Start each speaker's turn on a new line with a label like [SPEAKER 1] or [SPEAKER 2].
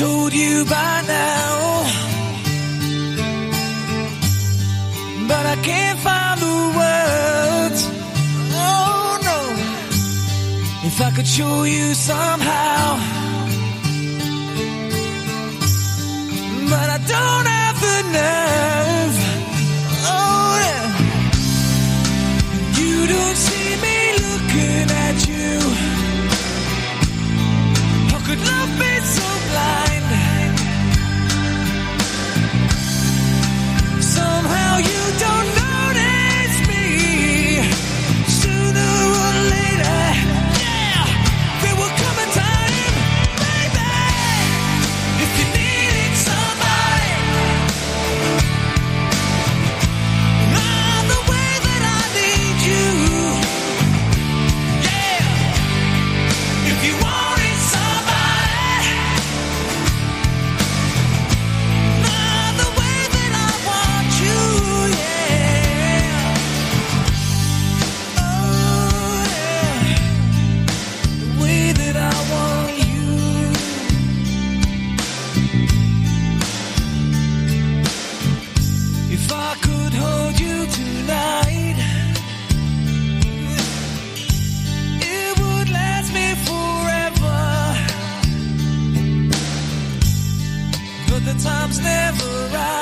[SPEAKER 1] told you by now, but I can't find the words. Oh no, if I could show you somehow, but I don't have the nerve. time's never right.